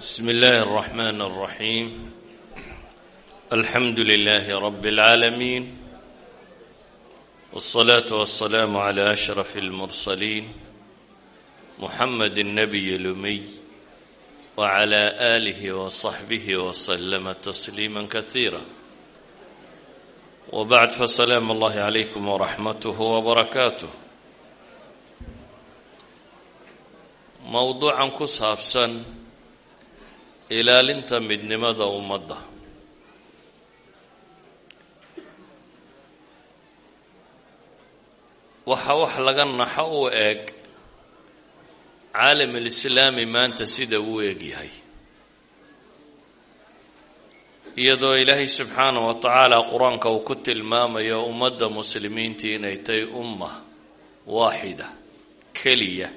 بسم الله الرحمن الرحيم الحمد لله رب العالمين والصلاة والسلام على أشرف المرسلين محمد النبي الأمي وعلى آله وصحبه وسلم تسليما كثيرا وبعد فسلام الله عليكم ورحمته وبركاته mowduucan ku saabsan ilaalinta midnimada ummadda. Waxa wax laga naxo u eg caalam alislaami maanta sida uu eg yahay. Iyadoo ilaahay subxaanah wa tacaala qur'aanka uu ku tilmaamayo ummadda muslimiintii inay tahay umma waaxida keliya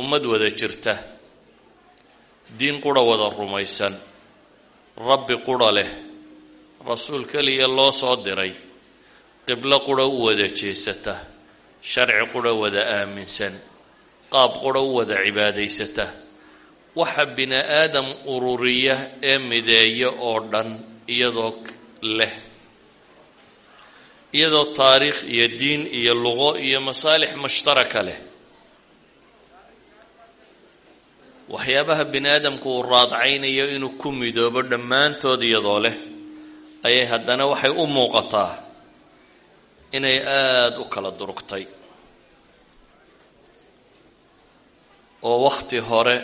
ummad wada jirta diin qura wada rumaysan. Rabbi qura leh. Rasuul keliya loo soo diray. Qiblo qura u wada jeesata. Sharci qura wada aaminsan. Qaab qura u wada cibaadaysata. Waxa bini aadam ururiya ee mideeya oo dhan iyadoo leh. Iyadoo taariikh iyo diin iyo luqo iyo masaalix mushtaraka leh waxyaabaha bini aadamku uu raadcaynayo inuu ku midoobo dhammaantood iyadoo leh ayay haddana waxay u muuqataa inay aada u kala durugtay. Oo wakhti hore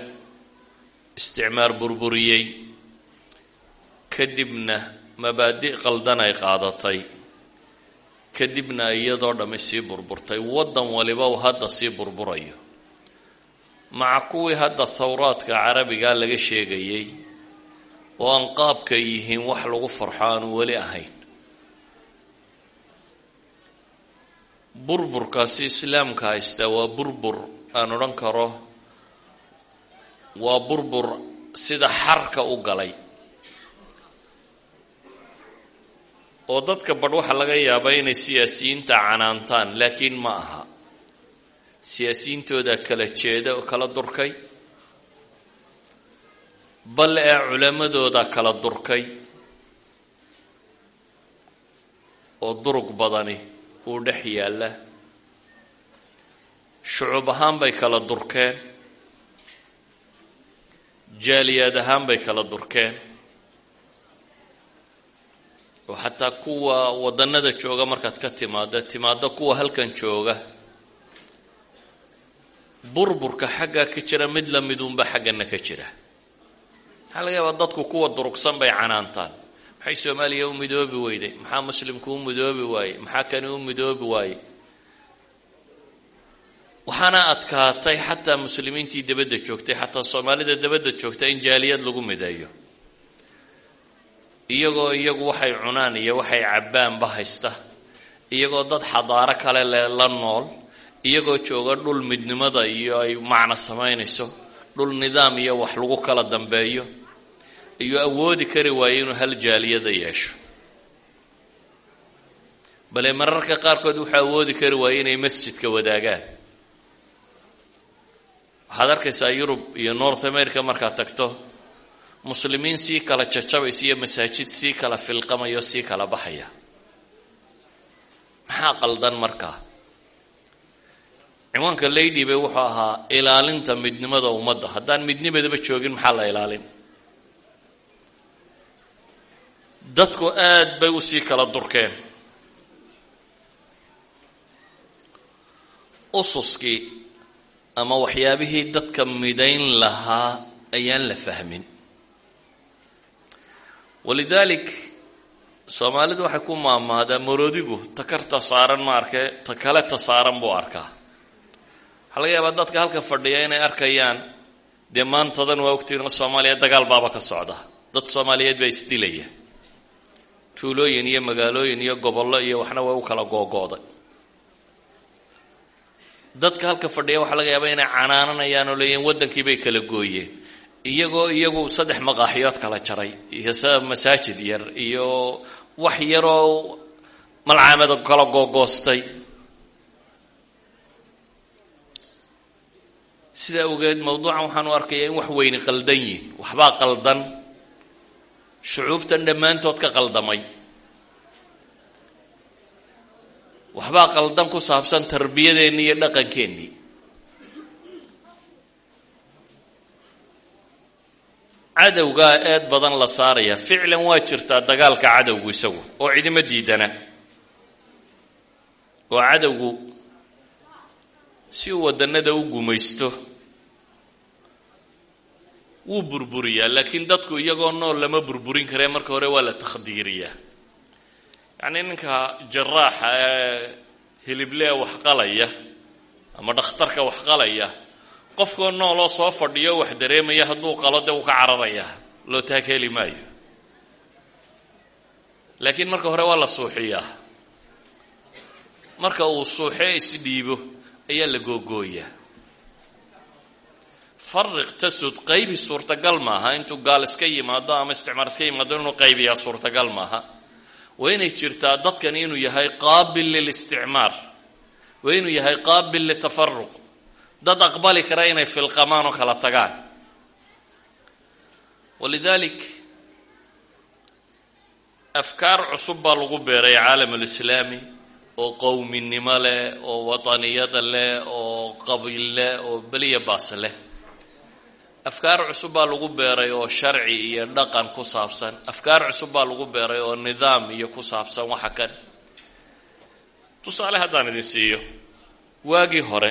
isticmaar burburiyey kadibna mabaadi' qaldan ay qaadatay kadibna iyadoo dhammi sii burburtay waddan waliba uu hadda sii burburayo maca kuwii hadda thawraadka carabigaa laga sheegayey oo aan qaabka yihiin wax lagu farxo aanu weli ahayn. Burburkaasi islaamka haystaa waa burbur aan odhan karo waa burbur sida xarka u galay. Oo dadka badh waxaa laga yaabaa inay siyaasiyiinta canaantaan laakiin ma aha siyaasiyiintooda kala jeeda oo kala durkay. Bal ee culammadooda kala durkay. Oo durug badani uu dhex yaalla. Shucub ahaan bay kala durkeen. Jaaliyaad ahaan bay kala durkeen. Oo xataa kuwa waddannada jooga markaad ka timaado timaado kuwa halkan jooga burburka xaggaa ka jira mid la midunba xaggana ka jira. Maxaa laga yaabaa dadku kuwa durugsan bay canaantaan. Maxay soomaaliya u midoobi weyday maxaa muslimku u midoobi waayey? Maxaa kani u midoobi waayey? Waxaana adkaatay xataa muslimiintii dabadda joogtay xataa soomaalida dabadda joogta in jaaliyad lagu mideeyo. Iyagoo iyagu waxay cunaan iyo waxay cabbaanba haysta. Iyagoo dad xadaaro kale le la nool iyagoo jooga dhul midnimada iyo ay macno samaynayso dhul nidaam iyo wax lagu kala dambeeyo ayuu awoodi kari waayo inuu hal jaaliyada yeesho. Bale mararka qaarkood wuxuu awoodi kari waayo inay masjidka wadaagaan. Waxaad arkaysaa yurub iyo north america markaad tagto muslimiin sii kala jajabaysa iyo masaajid sii kala filqamayo sii kala baxaya. Maxaa qaldan markaa ciwaanka laydhibe wuxuu ahaa ilaalinta midnimada ummadda. Haddaan midnimadaba joogin maxaa la ilaalin? Dadku aada bay u sii kala durkeen. Ususkii ama waxyaabihii dadka midayn lahaa ayaan la fahmin. Walidaalik soomaalidu waxay ku maamaadaa maroodigu takarta saaran ma arkee ta kale ta saaran buu arkaa waxaa laga yaabaa dadka halka fadhiya inay arkayaan. Dee maantadan waa ogtiin soomaaliya dagaal baaba ka socda. Dad soomaaliyeed baa isdilaya tuulooyin iyo magaalooyin iyo gobollo iyo waxna waa u kala googooday. Dadka halka fadhiya waxaa laga yaabaa inay canaananayaan oo leeyihiin waddankii bay kala gooyeen. Iyagoo iyagu saddex maqaaxiyood kala jaray iyo sa masaajid yar iyo wax yaroo malcaamada kala googoostay sidaa ogeed mawduucan waxaan u arkayaa in wax weyni qaldan yihiin waxbaa qaldan. Shucuubtan dhammaantood ka qaldamay. Waxbaa qaldan ku saabsan tarbiyadeenni iyo dhaqankeennii cadowgaa eed badan la saaraya. Ficlan waa jirtaa dagaalka cadowgu isagu oo cidima diidana. Oo cadowgu si uu wadannada u gumaysto wuu burburiyaa laakiin dadku iyagoo nool lama burburin karee marka hore waa la takhdiiriyaa yacnii ninka jaraaxa ee hiliblee wax qalaya ama dhakhtarka wax qalaya qofkoo nooloo soo fadhiyo wax dareemaya hadduu qalo dee uu ka cararayaa loo taag heli maayo. Laakiin marka hore waa la suuxiyaa. Marka uu suuxee isdhiibo ayaa la googooyaa fariq tasud qaybi suurtagal maaha. Intuu gaal iska yimaado ama isticmaar iska yimaado inuu qaybiyaa suurtagal maaha. Waa inay jirtaa dadkan inuu yahay qaabil lilisticmaar waa inuu yahay qaabil litafaruq dad aqbali kara inay filqamaan oo kala tagaan. Walidalik afkaar cusub baa lagu beeray caalam alislaami oo qowminimo leh oo wataniyada leh oo qabiil leh oo beliya baas leh afkaar cusub baa lagu beeray oo sharci iyo dhaqan ku saabsan. Afkaar cusub baa lagu beeray oo nidaam iyo ku saabsan waxa kan tusaale haddaan idin siiyo. Waagii hore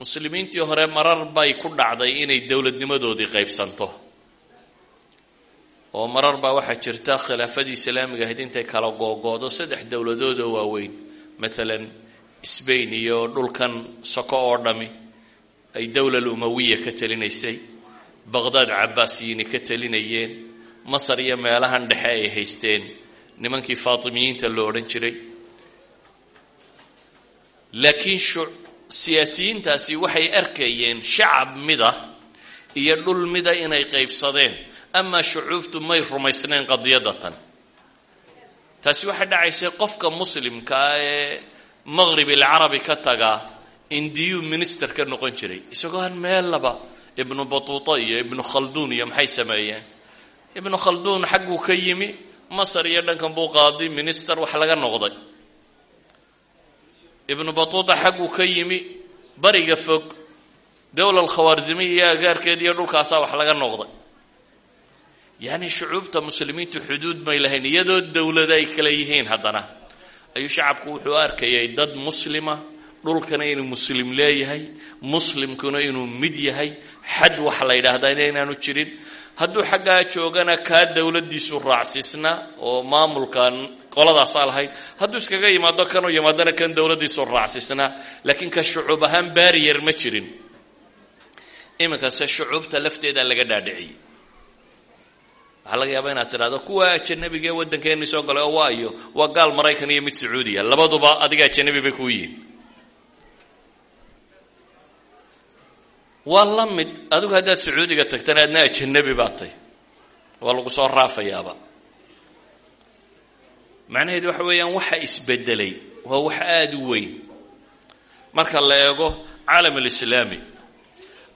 muslimiintii hore marar bay ku dhacday inay dowladnimadoodii qaybsanto. Oo marar baa waxaa jirta khilaafadii islaamiga ahayd intay kala googoodo saddex dowladood oo waaweyn. Maalan sbain iyo dhulkan soko oo dhami ay dowlal umawiya ka talinaysay baqdaad cabaasiyiini ka talinayeen masar iyo meelahan dhexe ay haysteen. Nimankii faatimiyiinta lo odhan jiray. Laakiin siyaasiyiintaasi waxay arkayeen shacab mida iyo dhul mida inay qaybsadeen. Amaa shucuubtu may rumaysnayn qadiyadda tan taasi waxay dhacaysay qofka muslimkaa ee maqrib ilcarabi ka tagaa indiyuu minister ka noqon jiray. Isagoo meel laba. Ibnu batuuta iyo ibnu khalduun iyo maxay sameeyeen? Ibnu khalduun xagguu ka yimi masar iyo dhankan buu qaaday minister wax laga noqday. Ibnu batuuta xagguu ka yimi bariga fog dowlal khawaarzimiya iyo agaarkeed iyo dhulkaasaa wax laga noqday. Yacni shucuubta muslimiintu xuduud may lahayn iyadoo dowladda ay kala yihiin haddana. Ayuu shacabku wuxuu arkayay dad muslima dhulkana inuu muslim leeyahay muslimkuna inuu mid yahay xad waxa la yidhaahdaa inaanu jirin. Hadduu xaggaa joogana kaa dowladiisu raacsiisna oo maamulkan qoladaasaa lahayd hadduu iskaga yimaado kanuu yimaadona kan dowladiisu raacsiisna laakiin ka shucuub ahaan barrier ma jirin. Iminkase shucuubta lafteedaa laga dhaadhiciyey. Waxaa laga yaabaa inaad tidhahdo kuwa ajanabiga ee waddankeeni soo galay oo waayo waa gaal maraykan iyo mid sacuudiya. Labaduba adiga ajanabi bay kuu yihiin waa la mid. Adigu haddaad sacuudiga tagtana adna ajanabi baad tay waa soo raafayaaba. Macnaheedu waxa weeyaan waxa isbedelay waa wax aada weyn. Marka la eego caalam alislaami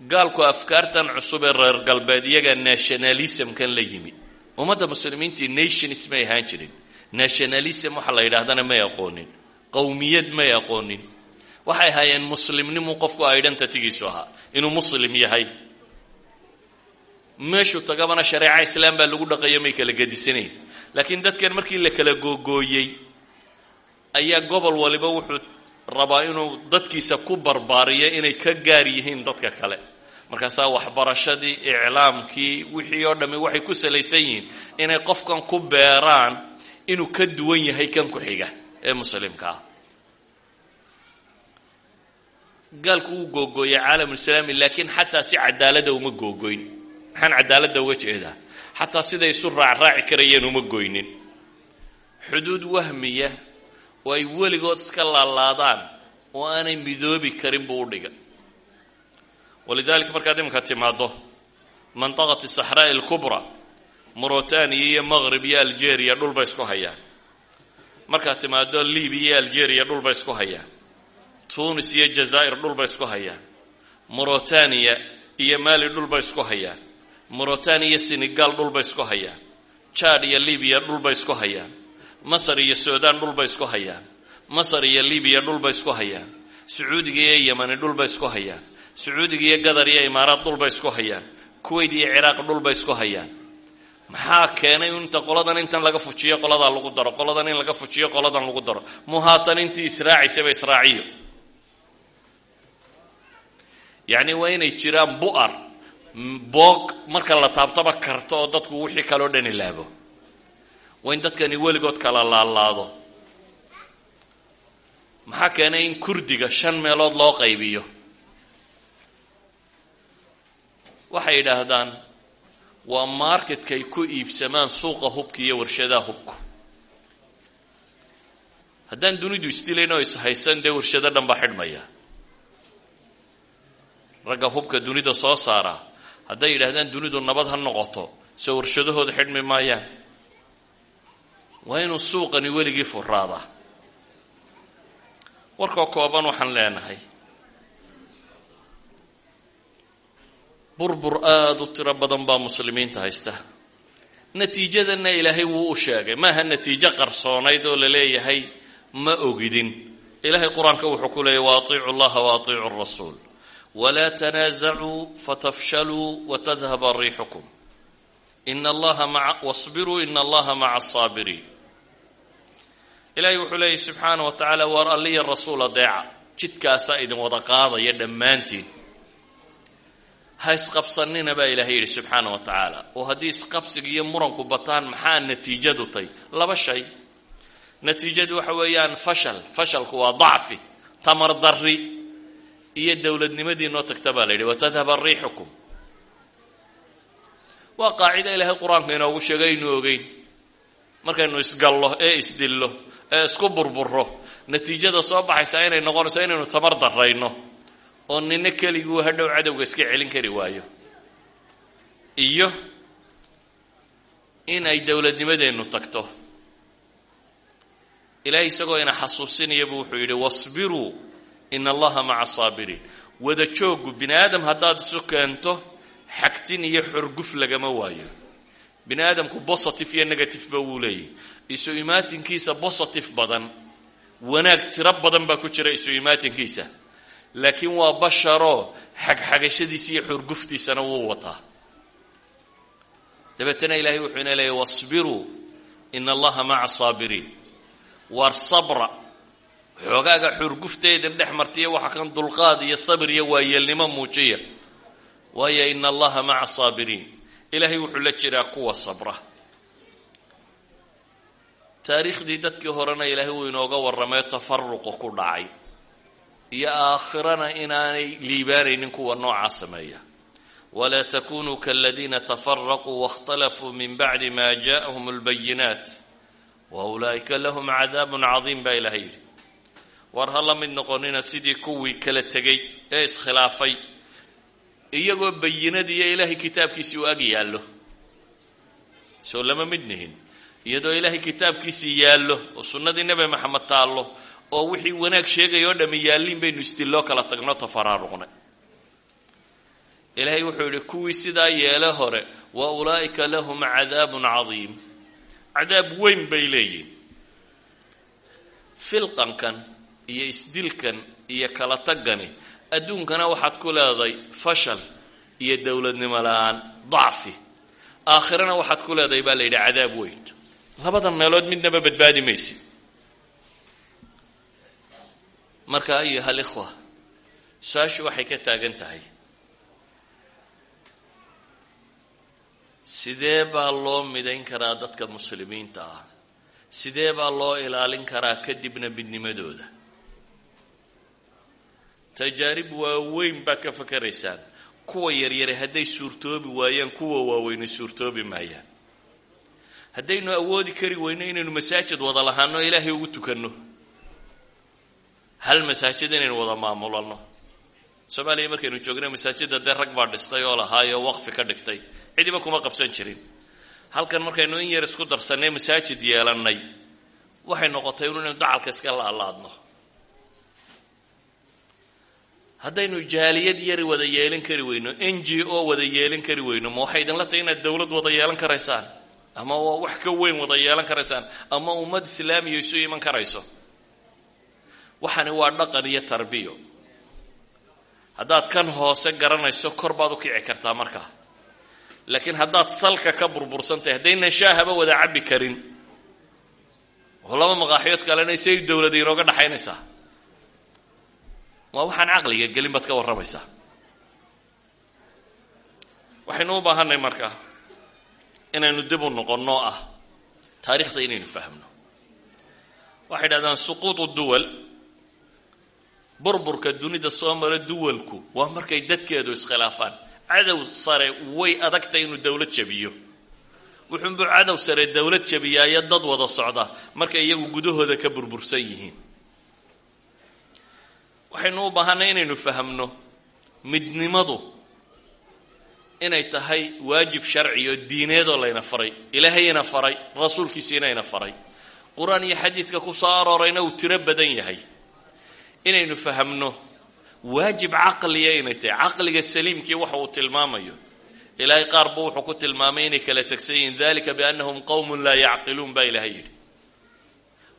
gaalku afkaartan cusub ee reer galbeed iyaga nationalismkan la yimi. Ummadda muslimiintii nations may ahaan jirin. Nationalism waxa la yidhaahdana may aqoonin. Qowmiyad may aqoonin. Waxay ahaayeen muslimnimu qofku identitygiisu ahaa inuu muslim yahay. Meeshuu tagabana shareeca islaam baa lagu dhaqayo may kala gedisanayn laakiin dadkan markii la kala googooyey ayaa gobol waliba wuxuu rabaa inuu dadkiisa ku barbaariyo inay ka gaar yihiin dadka kale. Markaasaa waxbarashadii iclaamkii wixii oo dhammi waxay ku salaysan yihiin inay qofkan ku beeraan inuu ka duwan yahay kan ku xiga ee muslimka ah gaalku wuu googooyay caalamulislaami laakiin xataa si cadaalada uma googoyn maxaan cadaaladda uga jeedaa? Xataa siday isu raacraaci karayeen uma goynin. Xuduud wahmiya oo ay weligood iska laalaadaan oo aanay midoobi karin buu u dhiga. Walidalika markaad iminka timaado mandaqati saxraa'i alkubra mauritania iyo maqrib iyo algeria dhulbay isku hayaan. Markaad timaado libiya iyo algeria dhulbay isku hayaan tunis iyo jazaa'ir dhulbay isku hayaan. Morotania iyo mali dhulbay isku hayaan. Morotania iyo senegal dhulbay isku hayaan. Jad iyo libiya dhulbay isku hayaan. Masar iyo sudan dhulbay isku hayaan. Masar iyo libiya dhulbay isku hayaan. Sacuudiga iyo yemani dhulbay isku hayaan. Sacuudiga iyo gadar iyo imaaraad dhulbay isku hayaan. Kuwait iyo ciraaq dhulbay isku hayaan. Maxaa keenay inta qoladan intan laga fujiyo qoladaa lagu daro? Qoladan in laga fujiyo qoladan lagu daro? Muhaatan intii israacaysaba israaciyo yacni waa inay jiraan bu'ar. Boog marka la taabtaba karto oo dadku wixii kaloo dhan ilaabo. Waa in dadkani weligood kala laalaado. Maxaa keenay in kurdiga shan meelood loo qaybiyo? Waxay yidhaahdaan waa marketkay ku iibsamaan suuqa hubka iyo warshadaha hubku. Haddaan dunidu isdilayn oo ishaysan dee warshado dhan baa xidhmaya ragga hubka dunida soo saara. Hadday yidhaahdaan dunidu nabad ha noqoto soo warshadahooda xidhmi maayaan. Waa inuu suuqani weligii furaadaa warkoo kooban waxaan leenahay. Burbur aada u tiro badan baa muslimiinta haysta. Natiijadanna ilaahay wuu u sheegay. Maaha natiijo qarsoonayd oo la leeyahay ma ogidin. Ilaahay qur'aanka wuxuu ku leeyahy wa atiicu llaha wa atiicu rasuul wla tnaasacuu fatafshaluu watadhaba riixukum ina allaha maa wasbiruu ina allaha maca asaabiriin ilaahay wuxuu leeyahy subxaana wa tacaala waar alliya rasuul adeeca jidkaasaa idin wada qaadaya dhammaantiin ha isqabsanina baa ilaahay yidhi subxaana wa tacaala oo haddii isqabsiga iyo muranku bataan maxaa natiijadu tay laba shay natiijadu waxa weeyaan fashal fashalku waa dacfi tamar darri iyo dowladnimadii noo tagta baa la yidhi watadhaba riixukum. Waa qaacida ilaahay qur'aanka inoogu sheegay aynu ogeyn. Markaynu isgallo ee isdillo ee isku burburo natiijada soo baxaysaa inay noqonayso inaynu tamar darayno oo nina keliguu hadhow cadowga iska celin kari waayo. Iyo in ay dowladnimadeennu tagto. Ilaahay isagoo ina xasuusinaya buu wuxuu yidhi wasbiruu in allaha maca saabiriin wada jooggu bini aadam haddaad isu keento xagtin iyo xorguf lagama waayo bini aadamku positive iyo negativeba wuu leeyahy isu imaatinkiisa positive badan wanaag tiro badan baa ku jira isu imaatinkiisa laakiin waa basharoo xagxagashadiisa iyo xurguftiisana wuu wataa dabeetana ilaahay wuxuu ina leeyahy wasbiruu ina allaha maca saabiriin waar sabra xoogaaga xuurgufteeda dhex martiya waxa kan dulqaad iyo sabir iyo waayeelnimo muujiya. Waayo ina allaha maca saabiriin. Ilaahay wuxuu la jiraa kuwa sabra. Taariikhdii dadkii horena ilaahay wuu inooga warramay tafaruqa ku dhacay. Iyo aakhirana inaanay liibaanaynin kuwa noocaa sameeya. Walaa takunuu kaladiina tafaraquu waاkhtalafuu min bacdi ma ja'ahum اlbayinaat wa ulaa'ika lahum cadaab cadiim baa ilahay yidhi war ha la mid noqonina sidii kuwii kala tegay ee iskhilaafay. Iyagoo bayinadii iyo ilaahay kitaabkiisii u ag yaallo. Soo lama mid nihin. Iyadoo ilaahay kitaabkiisii yaallo oo sunnadii nebi maxamed taallo oo wixii wanaag sheegaya oo dhami yaalliin baynu isdilloo kala tagno tafaraaruqnay ilaahay wuxuu yidhi kuwii sidaa yeele hore wa ulaa'ika lahum cadaabun cadiim. Cadaab weyn bay leeyihiin filqankan iyo isdilkan iyo kala taggani adduunkana waxaad ku leedahay fashal iyo dowladnimo la'aan dacfi. Aakhirana waxaad ku leedahay baa la yidhi cadaab weyn. Labada meelood midnaba badbaadi maysi. Marka ayuha alikhwa su'aashu waxay ka taagan tahay. Sidee baa loo midayn karaa dadka muslimiinta ah? Sidee baa loo ilaalin karaa kadibna midnimadooda tajaarib waaweyn baa ka fakaraysaan. Kuwa yaryare hadday suurtoobi waayaan kuwa waaweyni suurtoobi maayaan. Haddaynu awoodi kari weyno inaynu masaajid wada lahaano ilaahay ugu tukanno. Hal masaajid inaynu wada maamulano soomaaliya markaynu joogna masaajidda dee rag baa dhistay oo lahaayoo waqfi ka dhigtay. Cidiba kuma qabsan jirin. Halkan markaynu in yar isku darsannay masaajid yeelannay. Waxay noqotay inaynu dacalka iska laalaadno haddaynu jaaliyad yari wada yeelan kari weyno n g o wada yeelan kari weyno ma waxay idinla tahay inaad dowlad wada yeelan karaysaan? Ama waa wax ka weyn wada yeelan karaysaan? Ama ummad islaamiya isu iman karayso? Waxani waa dhaqan iyo tarbiyo. Haddaad kan hoose garanayso kor baad u kici kartaa markaa laakiin haddaad salka ka burbursantahay haddaynan shaahaba wada cabbi karin oo laba maqaaxiyood kalena say dowladda inooga dhaxaynaysaa waa waxaan caqliga gelin baad ka warramaysaa. Waxaynu u baahanay markaa inaynu dib u noqonnoo ah taarikhda inaynu fahmno waxay dhahdaan suquutu duwal. Burburka dunida soo mara duwalku waa markay dadkeedu iskhilaafaan. Cadow sare way adagtay inuu dowlad jabiyo wuxuunbuu cadow sare dowlad jabiyaayo dad wada socda. Markay iyagu gudahooda ka burbursan yihiin waxaynu u baahanay inaynu fahamno midnimadu inay tahay waajib sharci oo diineedoo layna faray ilaahayna faray rasuulkiisiina ina faray. Qur'aan iyo xadiidka ku soo aroorayna uu tiro badan yahay. Inaynu fahamno waajib caqliya inay tahay caqliga saliimkii waxa uu tilmaamayo. Ilaahay qaar buu wuxuu ku tilmaamay inay kala tegsan yihiin dalika biannahum qowmun laa yacqiluun baa ilahay yidhi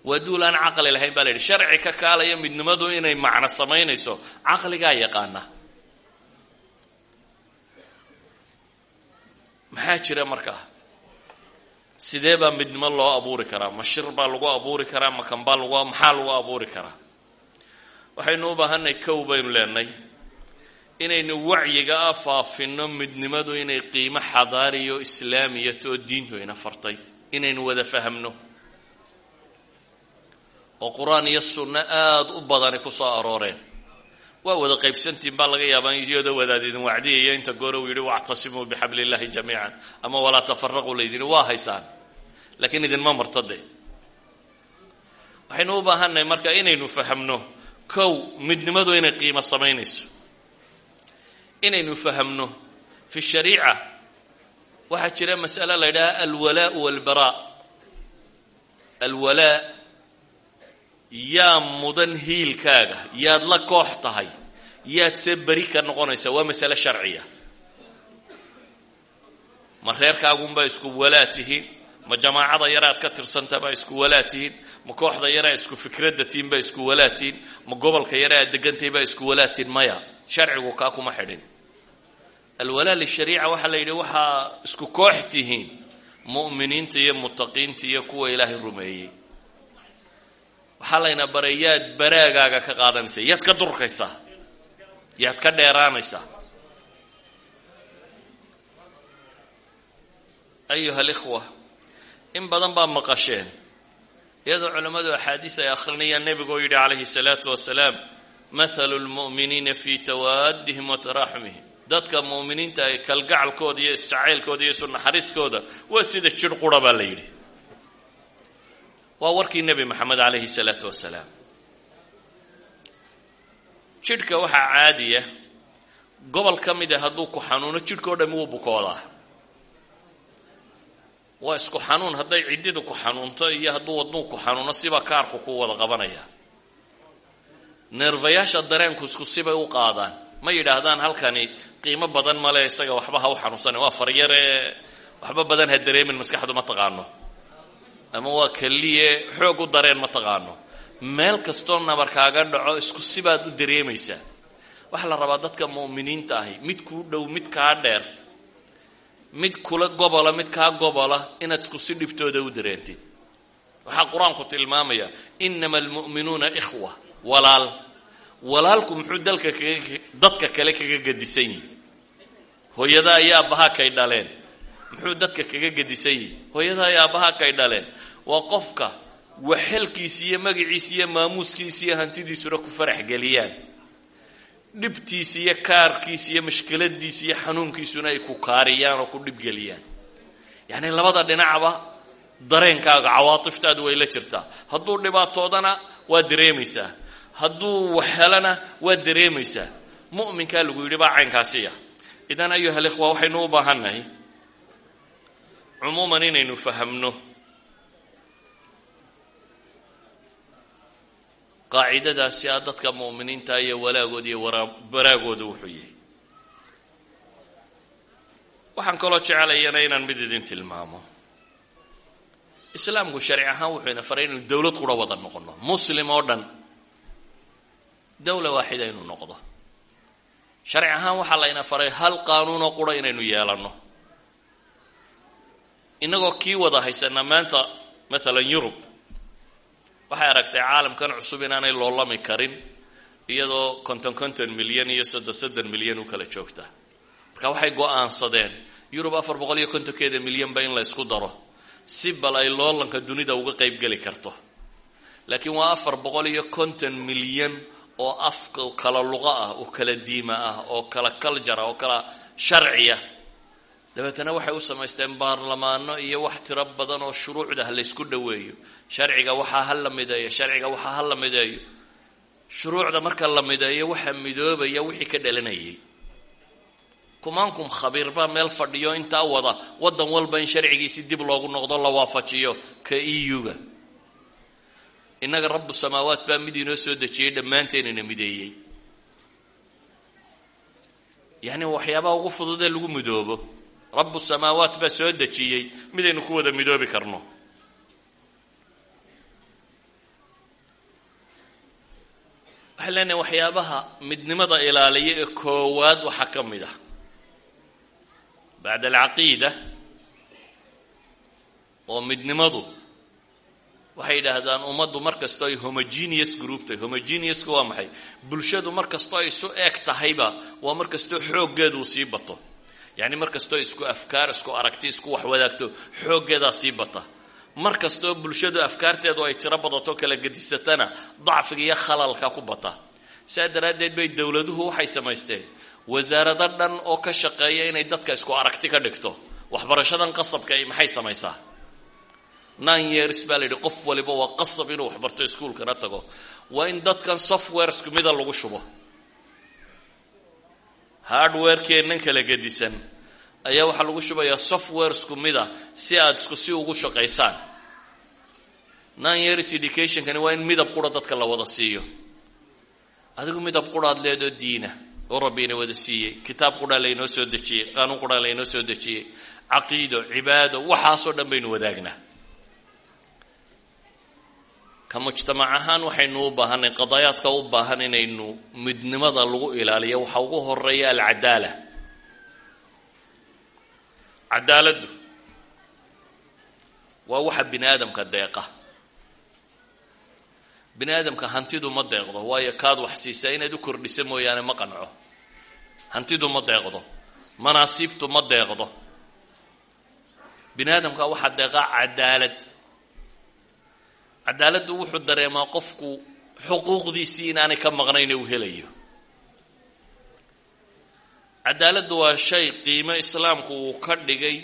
waa duul aan caqli lahayn baa la sharci ka kaalaya midnimadu inay macno samaynayso caqligaa yaqaana. Maxaa jira markaa sidee baa midnimo loo abuuri karaa? Ma shir baa lagu abuuri karaa? Ma kan baa lagu maxaa lagu abuuri karaa? Waxaynu u baahanay kow baynu leenay. Inaynu wacyiga ah faafinno midnimadu inay qiimo xadaariyo islaamiyatoo diintu ina fartay. Inaynu wada fahamno oo qur'aan iyo sunno aada u badani ku soo arooreen. Waa wada qaybsantiin baa laga yaabaa iyadoo wadaad idin wacdiyaya inta goore uu yidhi wactasimuu bixabli illahi jamiican. Ama walaa tafaraquu laydin waa haysaan. Laakiin idinma martade waxaynu u baahannahay marka inaynu fahamno kow midnimadu inay qiimo samaynayso. Inaynu fahamno fi shariica waxaa jira masale la ydhaha alwalaau walbaraa. Alwalaa yaa mudan hiilkaaga yaad la koox tahay yaad se beri ka noqonaysaa waa masale sharciya. Ma reerkaagunbaa isku walaa tihiin ma jamaacada yare aad ka tirsantabaa isku walaa tihiin ma kooxda yare aad isku fikradda tihiin baa isku walaa tihiin ma gobolka yare aad degantahay baa isku walaa tihiin maya. Sharcigu kaa kuma xidhin. Alwalaa lishariica waxaa la yidhi waxaa isku koox tihiin mu'miniinta iyo mutaqiinta iyo kuwa ilaahay rumeeyey waxaa layna baray yaad baraagaaga ka qaadanaysaa yaad ka durkaysaa yaad ka dheeraanaysaa ayuha alikhwa in badan baa maqasheen. Iyadoo culammadu axaadiis ay akhrinayaan nebigu oo yidhi calayhi salaatu wasalaam mathalu lmu'miniina fii tawaadihim wa taraaxumihim. Dadka mu'miniinta ay kalgacalkooda iyo isjacaylkooda iyo isu naxariiskooda waa sida jidh qura baa la yidhi waa warkii nebi maxamed calayhi salaatu wasalaam jidhka waxaa caadiya gobol ka mid a hadduu ku xanuuno jidhkao dhami wuu bukoodaa. Waa isku xanuun hadday ciddida ku xanuunto iyo hadduu wadnuu ku xanuuno siba kaarku ku wada qabanaya. Neerfayaasha dareenku isku sibay u qaadaan. Ma yidhaahdaan halkani qiimo badan male isaga waxba ha u xanuunsana waa faryare. Waxba badan ha dareemin maskaxdu ma taqaano ama waa keliye xoog u dareen ma taqaano. Meel kastoo nabarkaaga dhaco isku sibaad u dareemaysaa waxaa la rabaa dadka mu'miniinta ahi mid kuu dhow mid kaa dheer. Mid kula gobola mid kaa gobola inaad isku si dhibtooda u dareentid. Waxaa qur'aanku tilmaamaya inama almu'minuuna ikhwa walaal. Walaalku muxuu dalka kaga dadka kale kaga gedisan yihi hooyadaa iyo aabbahaa kay dhaleen muxuu dadka kaga gedisan yihi hooyadaa iyo kay dhaleen waa qofka waxelkiisa iyo magaciisa iyo maamuuskiisa iyo hantidiisuna ku farax geliyaan. Dhibtiisa iyo kaarkiisa iyo mashkiladiisa iyo xanuunkiisuna ay ku kaariyaan oo ku dhibgeliyaan yacni labada dhinacba dareenkaaga cawaatiftaadu way la jirtaa. Hadduu dhibaatoodana waa dareemaysaa. Hadduu waxhelana waa dareemaysaa. Mu'minkaa lagu yidhi baa caynkaasiya idan ayuha alikhwa waxaynu u baahannahay cumuuman inaynu fahamno qaacidadaasi a dadka mu'miniinta iyo walaagooda iyo waraagooda wuxuu yahay waxaan kaloo jecelayana inaan mid idin tilmaamo islaamku sharci ahaan wuxuu ina faray inuu dowlad qura wada noqono muslim oo dhan dowla waaxida inuu noqdo sharci ahaan waxaa layna faray hal qaanuunoo qura inaynu yeelanno innagoo kii wada haysanaa maanta maalan yurub. Waxay aragtay caalamkan cusub inaanay loolami karin iyadoo konton konton milyan iyo soddon soddon milyan u kala joogta. Marka waxay go'aansadeen yurub afar boqol iyo kontonkeeda milyanba in la ysku daro si bal ay loolanka dunida uga qayb geli karto. Laakiin waa afar boqol iyo konton milyan oo afka kala luqa ah oo kala diima ah oo kala kaljara oo kala sharciya dabeetana waxay u samaysteen baarlamaano iyo wax tiro badan oo shuruucda ha laysku dhoweeyo sharciga waxaa ha la mideeyo sharciga waxaa ha la mideeyo. Shuruucda marka la mideeyo waxaa midoobaya wixii ka dhalanayay kumaankum khabiir baa meel fadhiyo intaa wada waddan walba in sharcigiisi dib loogu noqdo la waafajiyo ka eu-ga innaga rabu samaawaat baa mid inoo soo dejiyey dhammaanteenina mideeyey. Yacni waxyaabaha ugu fududee lagu midoobo rabu samaawaat baa soo dejiyey midaynu ku wada midoobi karno. Waxaan leenahay waxyaabaha midnimada ilaaliya ee koowaad waxaa ka mid ah. Bacda alcaqiida oo midnimadu waxay yidhaahdaan ummaddu mar kastoo ay homogeneous group tahay. Homogeneouska waa maxay? Bulshadu mar kastoo ay isu eeg tahayba waa mar kastoo uu sii bato yacni mar kastoo isku afkaar isku aragti isku wax wadaagto xooggeedaa sii bata. Mar kastoo bulshadu afkaarteedu ay tiro badato kala gedisatana dacfiga iyo khalalka ku bata. Saa daraaddeed bay dowladuhu waxay samaysteen. Wasaarado dhan oo ka shaqeeya inay dadka isku aragti ka dhigto. Waxbarashadan qasabka ay maxay samaysaa? Nine years baa la yidhi qof waliba waa qasab inuu waxbarto iskuolkana tago. Waa in dadkan softwaresku mida lagu shubo hardwarekeennan kala gedisan. Ayaa waxaa lagu shubayaa softwaresku mida si aada isku si ugu shaqaysaan. Nine years educationkani waa in midab qura dadka la wada siiyo. Adigu midab quraad leedoo diina oo rabbiina wada siiyey. Kitaab quraa laynoo soo dejiyey qaanuun quraa laynoo soo dejiyey. Caqiido cibaado waxaasoo dhan baynu wadaagnaa ka mujtamac ahaan waxaynu u baahanay qadaayaadka u baahan inaynu midnimada lagu ilaaliyo. Waxaa ugu horreeya alcadaala cadaaladdu waa waxa bini aadamka deeqa. Bini aadamka hantidu ma deeqdo waayo kaad wax siisaa inaad u kordhisa mooyaane ma qanco. Hantidu ma deeqdo manaasiibtu ma deeqdo. Bini aadamka waxaa deeqaa cadaalad cadaaladu wuxuu dareemaa qofku xuquuqdiisii inaanay ka maqnayn uu helayo. Cadaaladdu waa shay qiimo islaamku uu ka dhigay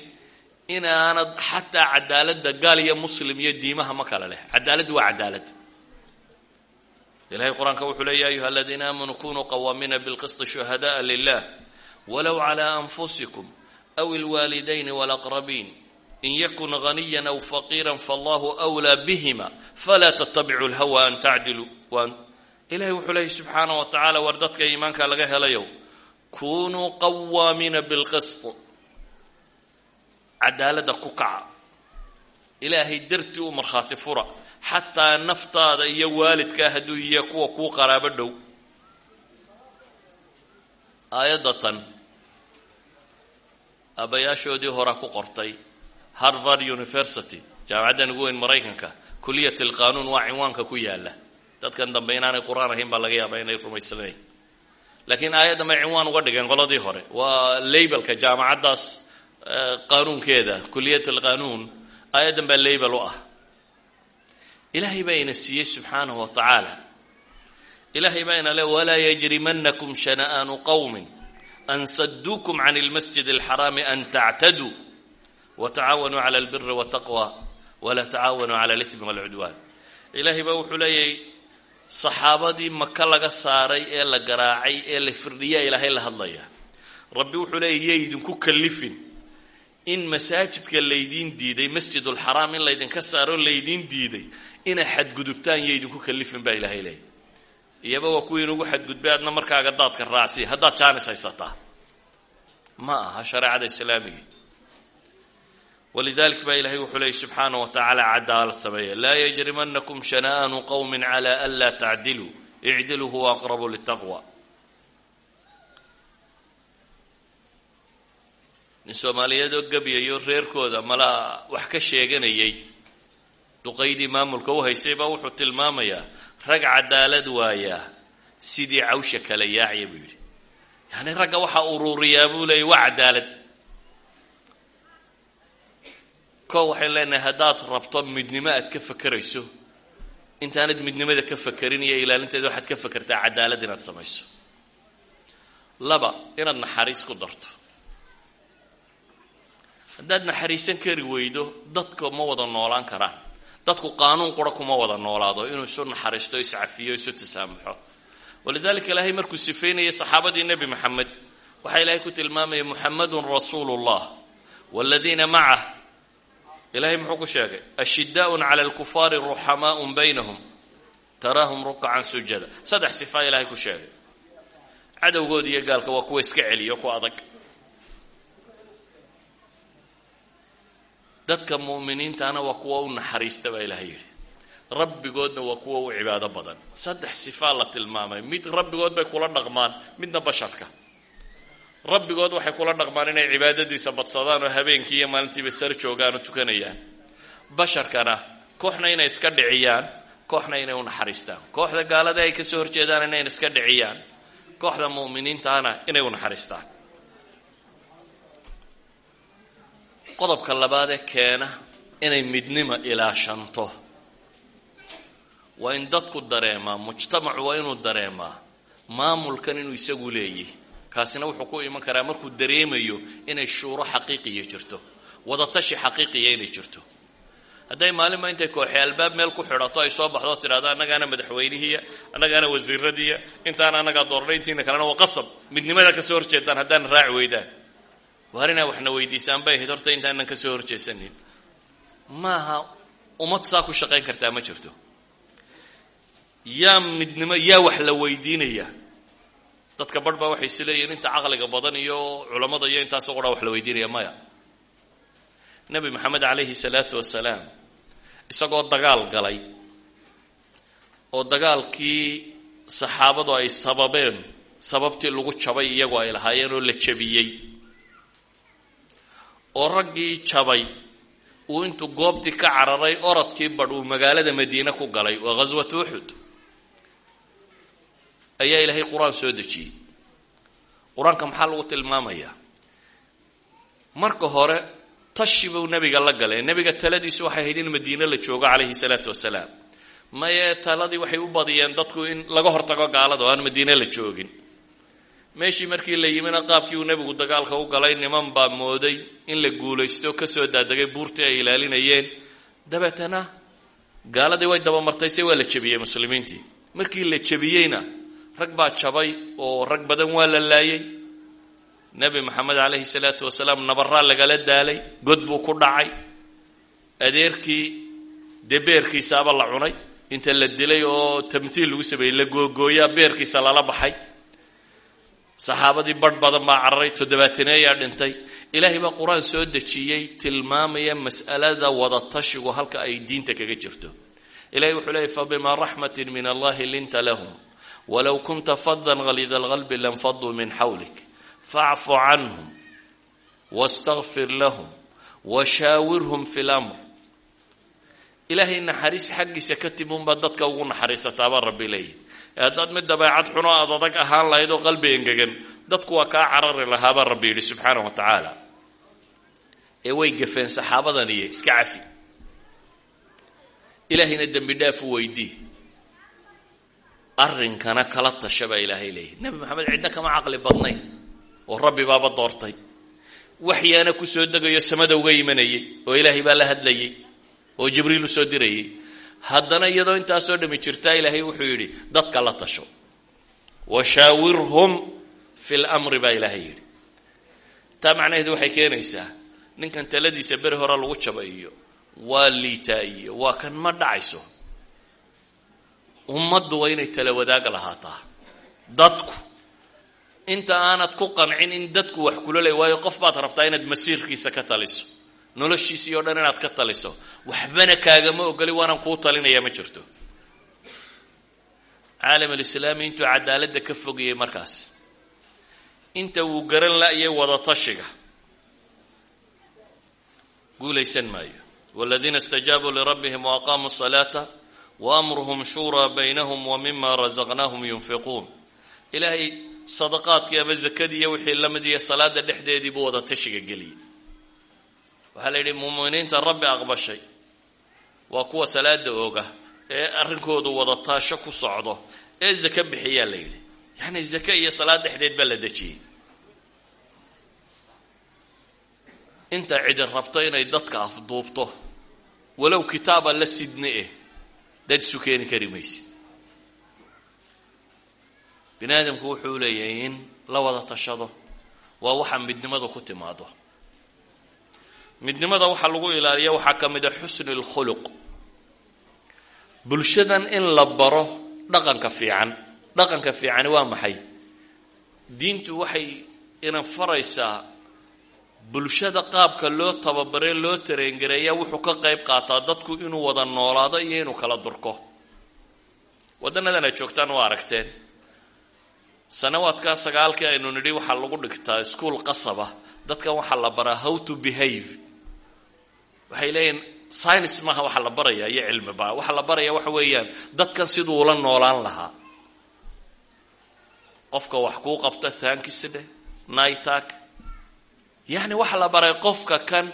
inaanad xataa cadaaladda gaal iyo muslim iyo diimaha ma kale leh. Cadaaladdu waa cadaalad. Ilahay qur'aanka wuxuu leeya ayuha aladiina aamanuu kunuu qawaamiina bilqisti shuhadaءa lilah walow calى anfusikum aw lwaalidayn walaqrabiin in yakun haniyan aw faqiira fallahu wlaa bihima falaa tattabicu lhawa an tacdiluu ilahay wuxuu leehay subxaana wa tacala war dadka iimaanka laga helayow kunuu qawaamiina bilqist cadaaladda ku kaca ilaahay dartii u markhaati fura xataa naftaada iyo waalidkaa hadduu yiya kuwa kuu qaraabo dhow aayadatan aabbayaashoodii horaa ku qortay harvard university jaamacaddan ugu weyn maraykanka. Kuliyat alqanuun waa cinwaanka ku yaalla dadkan dambe inaanay qur'aan ahayn baa laga yaabaa inay rumaysanayn laakiin aayadda may cinwaan uga dhigeen qoladii hore. Waa labelka jaamacaddaas qaanuunkeeda kuliyat alqanuun aayaddan baa label u ah. Ilaahay baa ina siiyey subxaanahu wa tacaala. Ilaahay baa ina le walaa yajrimanakum shana'aanu an saduukum can اlmasjid اlxaraami an tactaduu watacaawanuu cala albiri wataqwa walaa tacaawanuu cala alimi waalcudwaan ilaahay baa wuxuu leeyahay saxaabadii maka laga saaray ee la garaacay ee la firdhiyaa ilaahay la hadlaya rabbi wuxuu leeyahy yay idinku kallifin in masaajidka laydiin diiday masjidulxaraam in laydinka saaro laydiin diiday inay xadgudubtaan yo idinku kallifin baa ilaahay leeyahy iyaba waa kuwii inugu xadgudbay adna markaaga daadka raacsi haddaad jaanis haysataa ma aha shareecada islaamiga walidalik baa ilahay wuxuu leeyay subxaana wa tacaala cadaalad sameeya laa yajrimanakum shana'aanu qowmi cala an laa tacdiluu icdiluu huwa aqrabu litaqwa nin soomaaliyeed oo gebyayo reerkooda malaa wax ka sheeganayay duqaydii maamulka u haysay baa wuxuu tilmaamayaa rag cadaalad waayaa sidii cawsha kala yaacya buu yidhi yacni ragga waxaa ururiyaa buu leeyay waa cadaalad ko waxayn leenahay haddaad rabto midnimo aad ka fakerayso intaanad midnimada ka fakerin iyo ilaalinteeda waxaad ka fakertaa cadaalad inaad samayso. Laba inaad naxariis ku darto. Haddaad naxariisan kari weydo dadka ma wada noolaan karaan. Dadku qaanuun qura kuma wada noolaado inuu isu naxariisto iscafiyo isu tasaamuxo walidalika ilaahay markuu sifeynayay saxaabadii nebi moxamed waxaa ilaahay ku tilmaamaya muxamadun rasuulu llah waladiina macah ilahay muxuu ku sheegay ashidaaءun cala alkufaari ruxamaa'un baynahum. Taraahum rukacan sujada. Saddex sifaa ilahay ku sheegay. Cadowgooda iyo gaalka waa kuwa iska celiyo ku adag. Dadka mu'miniintana waa kuwa u naxariista baa ilahay yidhi. Rabbigoodna waa kuwa u cibaado badan. Saddex sifaa la tilmaamay. Mid rabbigood bay kula dhaqmaan midna basharka rabbigood waxay kula dhaqmaan inay cibaadadiisa badsadaan oo habeenkii iyo maalintiiba sar joogaan oo tukanayaan. Basharkana kooxna inay iska dhiciyaan kooxna inay u naxariistaan. Kooxda gaalada ay ka soo horjeedaan inay iska dhiciyaan. Kooxda mu'miniintahana inay u naxariistaan. Qodobka labaadee keena inay midnima ilaashanto. Waa in dadku dareemaa mujtamacu waa inuu dareemaa maamulkan inuu isagu leeyahy kaasina wuxuu ku iman karaa markuu dareemayo inay shuuro xaqiiqiya jirto. Wadatashi xaqiiqiya inay jirto. Hadday maalinba intay kooxi albaab meel ku xidhato ay soo baxdo tidhahdo annagaana madaxweynihiiya annagaana wasiiradiiya intaan annagaa doornay kalena waa qasab. Midnimada ka soo horjeedaan haddaan raaci weydaan. Waar waxna weydiisaan bay ahayd horta intaanan ka soo horjeesanin. Maaha ummad saa shaqayn kartaa ma jirto. Yaa midnimo yaa wax la weydiinaya dadka barh baa waxay is leeyihiin inta caqliga badan iyo culammada iyo intaasoo qodhaa wax la weydiinaya maya. Nebi maxamed calayhi salaatu wasalaam isagoo dagaal galay oo dagaalkii saxaabadu ay sababeen sababtii lagu jabay iyagoo ay lahaayeen oo la jabiyey. Oo raggii jabay uu intuu goobtii ka cararay orodkii badh uu magaalada madiine ku galay waa ghaswatu uxud ayaa ilaahay qur'aan soo dejiyey. Qur'aanka maxaa lagu tilmaamayaa marka hore tashi buu nebiga la galay. Nebiga taladiisu waxay ahayd in madiine la joogo calayhi salaatu wasalaam. Maye taladii waxay u badiyeen dadku in laga hortago gaalada oo aan madiine la joogin. Meeshii markii la yimina qaabkii uu nebigu dagaalka u galay niman baa mooday in la guulaysto ka soo daadegay buurtii ay ilaalinayeen. Dabeetana gaaladii way dabamartay se waa la jebiyey muslimiintii. Markii la jebiyeyna rag baa jabay oo rag badan waa la laayay. Nebi maxamed calayhi salaatu wasalaam nabaraa lagala daalay god buu ku dhacay. Adeerkii dee beerkiisaaba la cunay. Inta la dilay oo tamthiil lagu sameeyey la googooyaa beerkiisa lala baxay. Saxaabadii barh badan baa cararay toddobaatanee dhintay. Ilaahay baa qur'aan soo dejiyey tilmaamaya mas'alada wadatashigu halka ay diinta kaga jirto. Ilahay wuxuu leeyay fabimaa raxmatin min allahi linta lahum walow kunta fadan halida alqalbi lanfaduu min xawlik facfu canhum wastakfir lahum washaawirhum fi lamr ilaahay naxariis xaggiisa ka timunbaa dadka ugu naxariisataabaa rabbi leeyahy haddaad mid dabeecad xuno aad adag ahaan lahayd oo qalbi engegan dadku waa kaa carari lahaabaa rabbi yidhi subxaana wa tacaala. Ee way gafeen saxaabadan iyo iska cafi. Ilaahayna dembi dhaaf weydii arrinkana kala tasha baa ilaahay leeyahy nebi maxamed cidna kama caqli badnayn. Oo rabbi baaba doortay. Waxyaana ku soo degayo samada uga imanayay oo ilaahay baa la hadlayay oo jibriil u soo dirayay. Haddana iyadoo intaasoo dhami jirtaa ilaahay wuxuu yidhi dadka la tasho. Washaawirhum fi lmri baa ilaahay yidhi. Taa macnaheedu waxay keenaysaa ninkan taladiisa beri hore lagu jabay iyo waa liitaa iyo waa kan ma dhacayso ummaddu waa inay tala wadaag lahaataa. Dadku. Inta aanad ku qancin in dadku wax kula leey waayo qof baad rabtaa inaad masiirkiisa ka taliso. Noloshiisii oo dhan inaad ka taliso. Waxbana kaagama ogoli waanaan kuu talinayaa ma jirto. Caalamulislaami intuu cadaaladda ka fogayay markaas inta uu garan la-yay wada tashiga guulaysan maayo. Waladiina istajaabuu lirabbihim waaqaamuu salaata waamruhum shuuraa baynahum wa mima rasaqnaahum yunfiquun ilaahay sadaqaadkii ama zakadii iyo wixii la mid iyo salaada dhexdeediibuu wada tashiga geliyay waxaa la yidhi muminiinta rabbi aqbashay waa kuwa salaada ooga ee arrinkoodu wada taasho ku socdo ee zake bixiyaa la yidhi yacni zake iyo salaad dhexdeed baa la dejiyey inta cidi rabto inay dadka afduubto walow kitaaba la sidne eh dad isu keeni kari maysid. Bini aadamku wuxuu leeyahay in la wada tashado waa waxa midnimadu ku timaado midnimada waxaa lagu ilaaliya waxaa ka mid a xusni lkhuluq bulshadan in la baro dhaqanka fiican dhaqanka fiicani waa maxay? Diintu waxay ina faraysaa bulshada qaabka loo tababaree loo tareengareeya wuxuu ka qayb qaataa dadku inuu wada noolaado iyo inuu kala durko. Wadanadan aad joogtaan waa aragteen. Sanawaadkaa sagaalkii aynu nidhi waxaa lagu dhigtaa ischool qasaba. Dadkan waxaa la baraa how to behave. Waxay leeyihiin science maaha waxaa la baraya iyo cilmi ba waxaa la baraya waxa weeyaan dadkan siduu ula noolaan lahaa. Qofka wax kuu qabta thankis dheh nitak yacni waxaa la baray qofka kan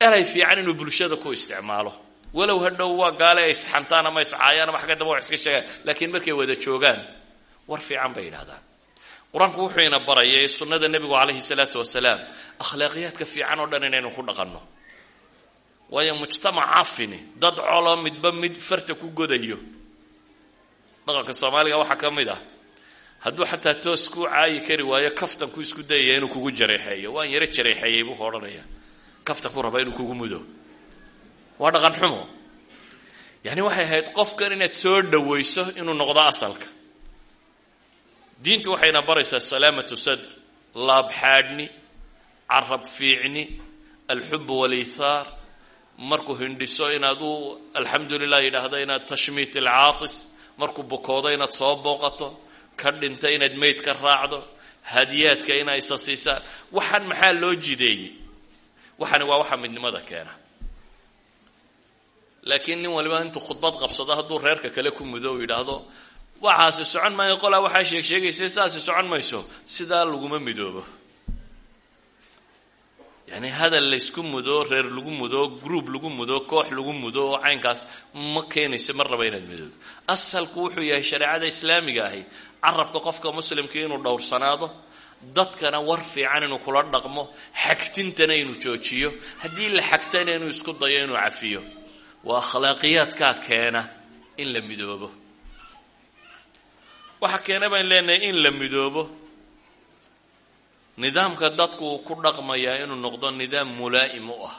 eray fiican inuu bulshada ku isticmaalo. Walow hadhow waa gaale ay isxantaan ama iscaayaan ama xagga damba wax iska sheegaan laakiin markay wada joogaan war fiican bay yidhahdaan qur'aanku wuxuu ina barayay sunnada nebigu calayhi salaatu wasalaam akhlaaqiyaadka fiican oo dhan inaynu ku dhaqanno. Waayo mujtamac cafini dad colo midba mid farta ku godayo. Dhaqanka soomaaliga waxaa ka mid ah hadduu xataa toos kuu caayi kari waayo kaftanku isku dayaya inuu kugu jareexeeyo. Waan yaro jareexeeyey buu ka odhanaya. Kaftanku raba inuu kugu mudo. Waa dhaqan xumo. Yacni waxay ahayd qofkan inaad soo dhawayso inuu noqdo asalka. Diintu waxayna baraysaa salaamatu sadr laab xaadhni carab fiicni alxub walithaar markuu hindhiso inaad u alxamdu lilah yidhaahdo inaad tashmiit alcaatis markuu bukoodo inaad soo booqato ka dhinta inaad meyd ka raacdo hadiyaadka inaa isa siisaan waxaan maxaa loo jideeyey? Waxani waa waxa midnimada keena. Laakiin nin waliba intuu khudbad qabsado hadduu reerka kale ku mudo u yidhaahdo waxaasi socon maayo qolaa waxaa sheeg sheegaysa saasi socon mayso. Sidaa laguma midoobo. Yani hadal laysku mudo reer lagu mudo group lagu mudo koox lagu mudo oo caynkaas ma keenayso mar raba inaad midoodo. Asalku wuxuu yahay shareecada islaamiga ahi carabka qofka muslimka inuu dhowrsanaado dadkana war fiican inuu kula dhaqmo xagtintana inuu joojiyo. Haddii la xagtana inuu isku dayo inuu cafiyo. Waa akhlaaqiyaadkaa keena in la midoobo. Waxaa keena baan leenahay in la midoobo. Nidaamka dadku uu ku dhaqmayaa inuu noqdo nidaam mulaa'im u ah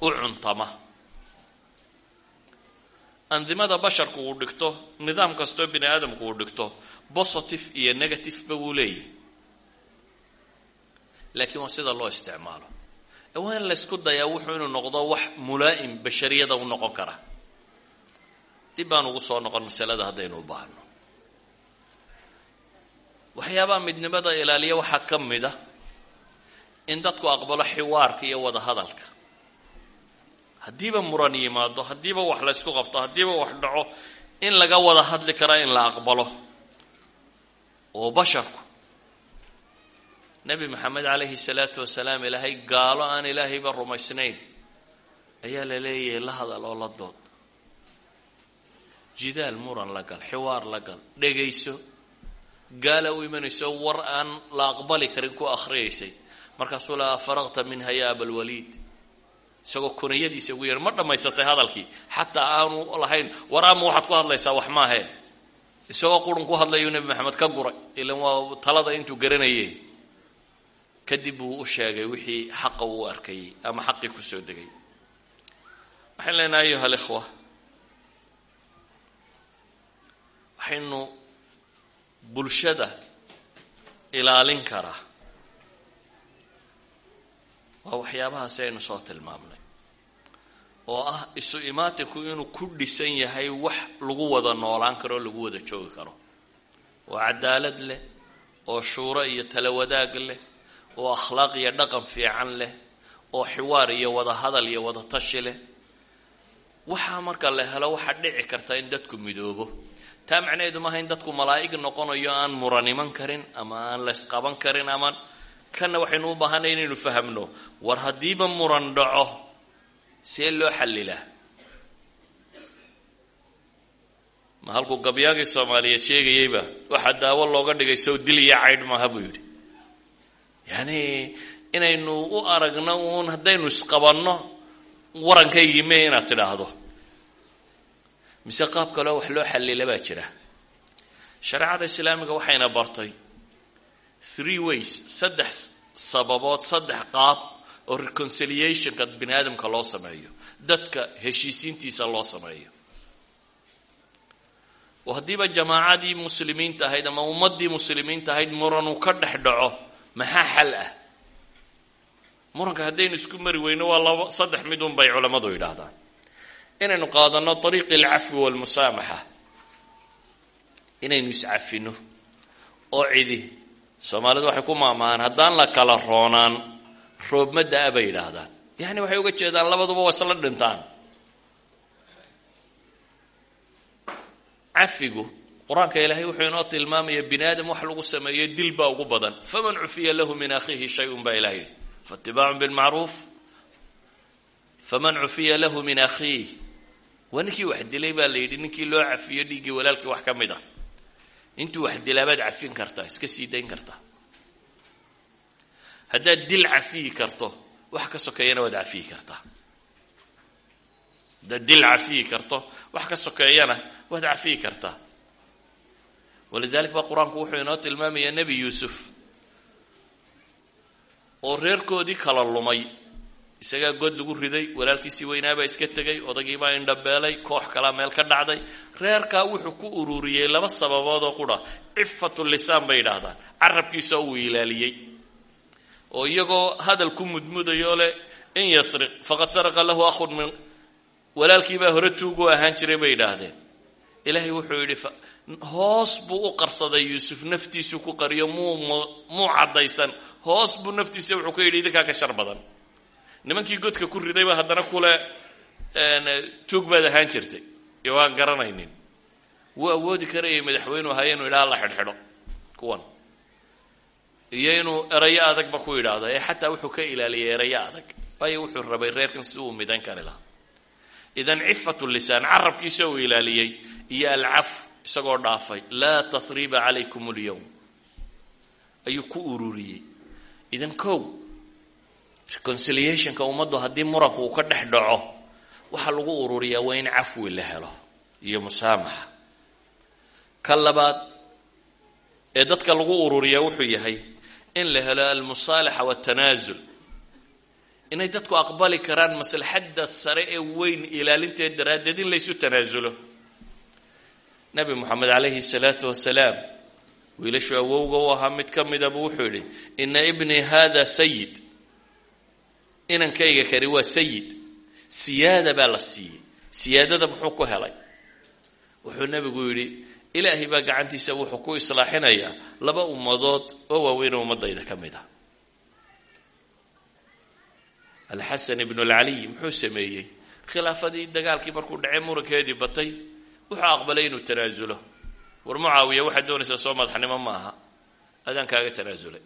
u cuntama. Andimada basharku uu dhigto nidaam kastoo bini aadamku uu dhigto positive iyo negative ba wuu leeyahy laakiin waa sida loo isticmaalo. Ee waa in laysku dayaa wuxuu inuu noqdo wax mulaa'im bashariyada u noqon kara. Dib baan ugu soo noqon masalada haddaynu u baahno. Waxyaabaha midnimada ilaaliya waxaa ka mid a in dadku aqbalo xiwaarka iyo wada hadalka. Haddiiba muran yimaado haddiiba wax laysku qabto haddiiba wax dhaco in laga wada hadli karaa in la aqbalo oo basharku nebi maxamed calayhi salaatu wasalaam ilaahay gaalo aan ilaahayba rumaysnayn ayaa la leeyahay la hadal oo la dood. Jidaal muran la gal xiwaar la gal dhegayso gaala u imanayso war aan la aqbali karin ku akhriyaysay. Markaasuu lahaa faraqta minha ya abalwaliid isagoo kunayadiisa ugu yeer ma dhammaysatay hadalkii xataa aanu lahayn war ama waxaad ku hadlaysaa wax maahe isagoo qurun ku hadlayuu nebi maxamed ka guray. Ilan waa talada intuu garanayay. Kadib buu u sheegay wixii xaqa uu arkayay ama xaqii ku soo degay. Waxaan leenahay ayuha alikhwa waxaynu bulshada ilaalin karaa waa waxyaabahaasi aynu soo tilmaamnay oo ah isu imaatinku inuu ku dhisan yahay wax lagu wada noolaan karo lagu wada joogi karo. Oo cadaalad leh oo shuuro iyo tala wadaag leh oo akhlaaq iyo dhaqan fiican leh oo xiwaar iyo wada hadal iyo wada tashi leh. Waxaa marka la helo waxaa dhici karta in dadku midoobo. Taa macnaheedu maaha in dadku malaa'ig noqonayo aan muraniman karin ama aan laysqaban karin ama kanna waxaynu u baahanay inaynu fahamno. War haddiiba muran dhaco see loo xallilaa ma halkuu gabyaagii soomaaliyeed sheegayeyba waxaa daawo looga dhigay sow dil iyo caydh maaha buu yidhi. Yacni inaynu u aragno uun haddaynu isqabanno warankaygii me inaad tidhaahdo. Mise qaab kaleo wax loo xallila baa jira. Shareecada islaamiga waxayna bartay three ways saddex sababood saddex qaab oo reconciliationka bini aadamka loo sameeyo. Dadka heshiisiintiisa loo sameeyo. Oo haddiiba jamaacadii muslimiinta ahayd ama ummaddii muslimiinta ahayd muranuu ka dhex dhaco maxaa xal ah? Muranka haddaynu isku mari weyno waa laba saddex midun bay culammadu yidhaahdaan. Inaynu qaadanno ariiqi alcafwi walmusaamaxa. Inaynu iscafino. Oo cidi soomaalidu waxay ku maamahaan haddaan la kala roonaan roobma da'a bay yidhaahdaan. Yacni waxay uga jeedaan labaduba waa isla dhintaan. Cafigu qur'aanka ilaahay wuxuu inoo tilmaamaya bini aadam wax lagu sameeyo dil baa ugu badan. Faman cufiya lahu min akhiihi shayun baa ilahay yidhi. Faitibaacun bilmacruuf faman cufiya lahu min akhiih waa ninkii wax dilay baa la yidhi ninkii loo cafiyo dhiiggii walaalkii wax ka mid ah. Intuu wax dilaabaad cafin kartaa iska sii dayn kartaa haddaad dil cafiyi karto wax ka sokeeyana waad cafiyi kartaa. Haddaad dil cafiyi karto wax ka sokeeyana waad cafiyi kartaa. Walidalik baa qur'aanku wuxuu inoo tilmaamayaa nebi yuusuf oo reerkoodii kala lumay. Isagaa god lagu riday walaalkiisii weynaabaa iska tegay odagiibaa indhabeelay koox kalaa meel ka dhacday. Reerkaa wuxuu ku ururiyey laba sababood oo qura cifatu lisaan bay yidhaahdaan. Carabkiisa uu ilaaliyey oo iyagoo hadal ku mudmudayo leh in yasriq faqad saraqa lahu ahun min walaalkiibaa hore tuugu ahaan jiray bay yidhaahdeen ilaahay wuxuu yidhi hoos buu u qarsaday yuusuf naftiisu ku qariyo muu muu caddaysan. Hoos buu naftiisa wuxuu ka yidhi idinkaa ka shar badan. Nimankii godka ku ridayba haddana kule tuug baad ahaan jirtay. Iyo waan garanaynin. Wuu awoodi karayay madaxweynu ahaa inuu idhaha la xidhxidho. Kuwan iyo inuu erayo adagba ku yidhaahdo ee xataa wuxuu ka ilaaliyay erayo adag. Waayo wuxuu rabay reerkan si uu midayn kari lahaa. Idan cifatu lisaan carabkiisa uu ilaaliyey iyo alcaf isagoo dhaafay laa tahriba calaykum اlyowm ayuu ku ururiyey. Idan kow reconciliationka ummaddu haddii muranku uu ka dhex dhaco waxaa lagu ururiyaa waa in cafwi la helo iyo musaamaxa. Ka labaad ee dadka lagu ururiyaa wuxuu yahay in la helo almusaalaxa waltanaasul inay dadku aqbali karaan maslaxadda sare ee weyn ilaalinteed daraaddeed in laysu tanaasulo nabi moxamed calayhi salaatu wasalaam wiilashu awowga u ahaa mid ka midaba wuxuu yidhi ina ibnii hada sayid inankayga kani waa sayid siyaada baa la siiyey. Siyaadada muxuu ku helay? Wuxuu nebigu yidhi ilaahay baa gacantiisa wuxuu ku islaaxinayaa laba ummadood oo waaweynoo ummadayda ka mid ah. Alxasan ibnu alcaliy muxuu sameeyey. Khilaafadii dagaalkii markuu dhacay murankeedii batay wuxuu aqbalay inuu tanaasulo war mucaawiya waxaad doonaysaa soo madaxnimo ma aha. Adaan kaaga tanaasulay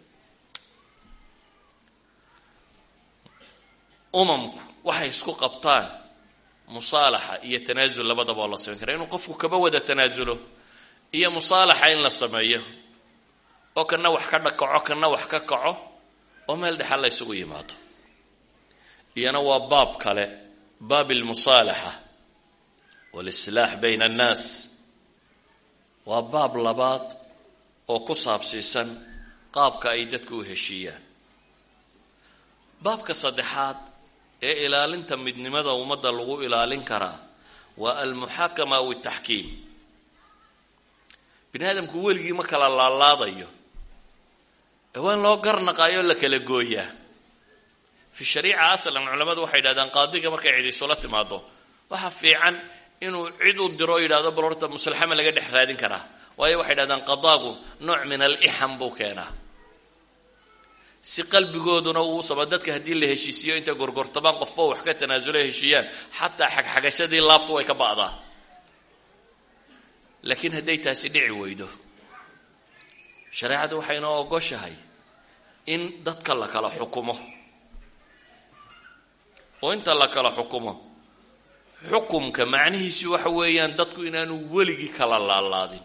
umamku waxay isku qabtaan musaalaxa iyo tanaasul labadaba oo la samayn kara. Inuu qofku kaba wada tanaasulo iyo musaalaxa in la sameeyo. oo kana wax ka dhakaco kana wax ka kaco oo meel dhexal la ysugu yimaado iyana waa baab kale baab almusaalaxa walislaax bayna annaas. Waa baab labaad oo ku saabsiisan qaabka ay dadku u heshiiyaan. Baabka saddexaad ee ilaalinta midnimada ummadda lagu ilaalin karaa waa almuxaakama aw ataxkiim bini aadamku weligii ma kala laalaadayo. Waa in loo garnaqaayo o la kala gooyaa. Fi shariica aslan culamadu waxay yidhahdaan qaadiga markay cid isula timaado waxa fiican inuu cid u diro o yidhahdo bal horta muslaxama laga dhex raadin karaa. Waayo waxay yidhahdaan qadaagu nooc min alixam buu keenaa. Si qalbigooduna uu saba dadka haddii la heshiisiiyo intay gorgortamaan qofba wax ka tanaasula heshiiyaan xataa xagxagashadii laabtu way ka ba'daa laakiin hadday taasi dhici weydo shareecadu waxay inoo ogoshahay in dadka la kala xukumo. Oo inta la kala xukumo xukumka macnihiisu waxa weeyaan dadku inaanu weligii kala laalaadin.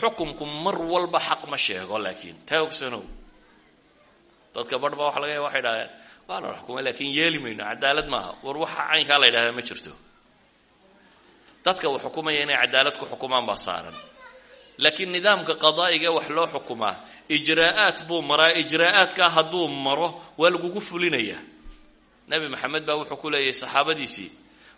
Xukumku mar walba xaq ma sheego laakiin taa ogsanow dadka barh baa waxa laga waxay dhahdeen waa la xukumay laakiin yeeli mayno cadaalad maaha. War waxa caynkaa la yidhahdaa ma jirto dadka uu xukumaya inay cadaalad ku xukumaan baa saaran. Laakiin nidaamka qadaa'iga wax loo xukumaa ijraa'aat buu maraa ijraa'aadkaa hadduu maro waa lagugu fulinayaa. Nebi maxamed baa wuxuu ku leeyahay saxaabadiisii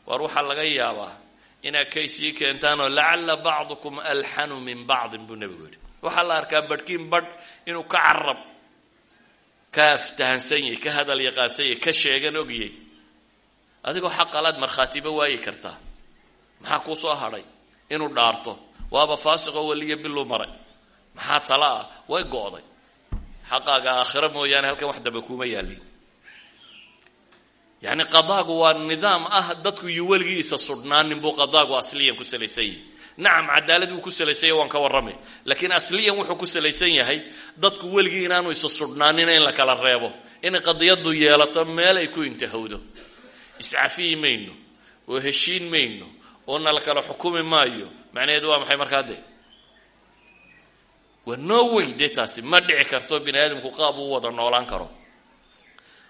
waar waxaa laga yaabaa inaad kaysii keentaanoo lacalla bacdukum alxanu min bacdin buu nebigu yidhi. Waxaa la arkaa badhkiin badh inuu ka carab ka aftahansan ka hadal yaqaansan ka sheegan ogyahy adigoo xaqalaad markhaatiba waayi kartaa maxaa kuu soo hadhay? Inuu dhaarto. Waaba faasiqoo weliya biluu maray. Maxaa tala? Ah way go'day. Xaqaaga aakhiro mooyaane halkan wax damba kuuma yaalin yacni qadaagu waa nidaam ah dadku iyo weligiisa sudhnaanin buu qadaagu asliyan ku salaysan yahay nacam cadaalad wuu ku salaysan yahay waan ka warramay laakiin asliyan wuxuu ku salaysan yahay dadku weligii inaanu isa sudhnaanina in la kala reebo. Inay qadiyaddu yeelato meel ay ku intahowdo. Iscafiyi mayno. Oo heshiin mayno oo na la kala xukumi maayo. Macnaheedu waa maxay markaa dee? Waa noo wey dee taasi. Ma dhici karto bini aadamku qaab uu wada noolaan karo.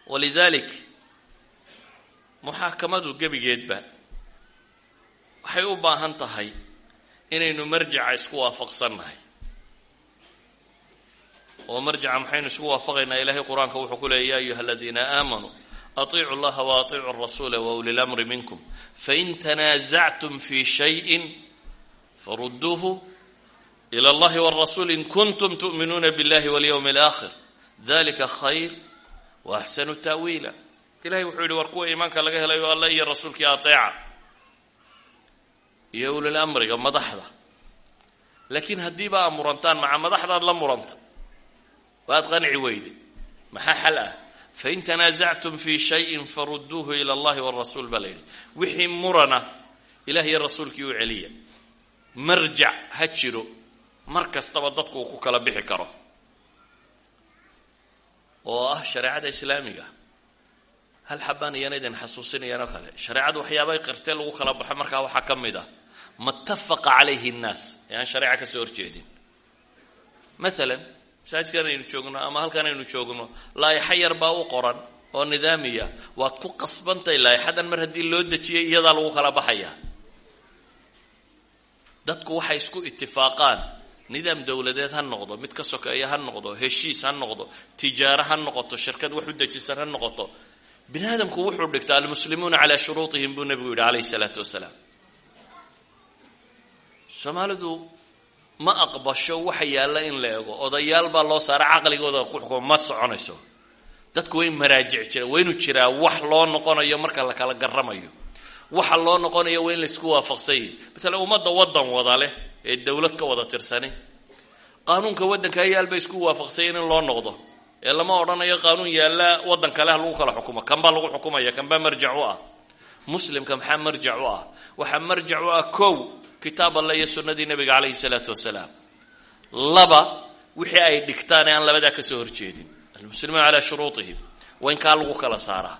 Walidalik muxaakamadu gebigeedba waxay u baahan tahay inaynu marjaca isku waafaqsannahay. Oo marjaca maxaynu isku waafaqaynaa? Ilaahay qur'aanka wuxuu ku leeyay ya ayuha aladiina aamanuu atiicu llaha wa atiicu rasuula wa uli lamri minkum fain tanaasactum fi shayin farudduuhu ila allahi wاrasuul in kuntum tu'minuuna biاllahi walyowmi اlآkhir dalika khayr wa axsanu ta'wiila ilahay wuxuu yidhi war kuwa iimaanka laga helayo alla iyo rasuulkii ateeca iyo ulil amriga madaxda laakiin haddiiba aa murantaan maca madaxdaad la muranta waad qanci weyday maxaa xal ah fain tanaasactum fi shayin farudduuhu ila allahi wrasuul baa la yidhi wixii murana ilah iyo rasuulkii u celiya marjac ha jiro mar kastaba dadku uu ku kala bixi karo oo ah shareecada islaamiga hal xabaan iyana idin xasuusinayaan oo kale shareecadu waxyaabay qirtee lagu kala baxo markaa waxaa ka mid ah matafaqa calayhi nnaas aan shareeca ka horjeedin maalan masaajidkan aynu joogno ama halkan aynu joogno laayaxa yar baa u qoran oo nidaamiya. Waad ku qasbantahay laayaxadan mar haddii loo dejiyay iyadaa lagu kala baxaya. Dadku waxay isku itifaaqaan nidaam dowladeed ha noqdo mid ka sokeeya ha noqdo heshiis ha noqdo tijaaro ha noqoto shirkad wax u dejisan ha noqoto. Bini aadamku wuxuu dhigtaa almuslimuuna calaa shuruutihim buu nebigu yidhi calayhi salaatu wasalaam. Soomaalidu ma aqbasho waxa yaalla in la ego odayaal baa loo saara caqligooda ku xukumo ma soconayso. Dadku way maraajic jira waa inuu jiraa wax loo noqonayo marka la kala garamayo waxa loo noqonayo waa in laysku waafaqsanyay matala ummadda waddan wada leh ee dowlad ka wada tirsani. Qaanuunka waddanka yaal bay isku waafaqsanyeen in loo noqdo. Ee lama odhanayo qaanuun yaalla waddan kale ha lagu kala xukumo kan baa lagu xukumaya? Kan baa marjac u ah? Muslimka maxaa marjac u ah? Waxaa marjac u ah kow kitaab alle iyo sunnadii nabiga calayhi salaatu wasalaam laba wixii ay dhigtaan aan labadaa ka soo horjeedin. Almuslimuuna calaa shuruutihim. Waa in kaa lagu kala saaraa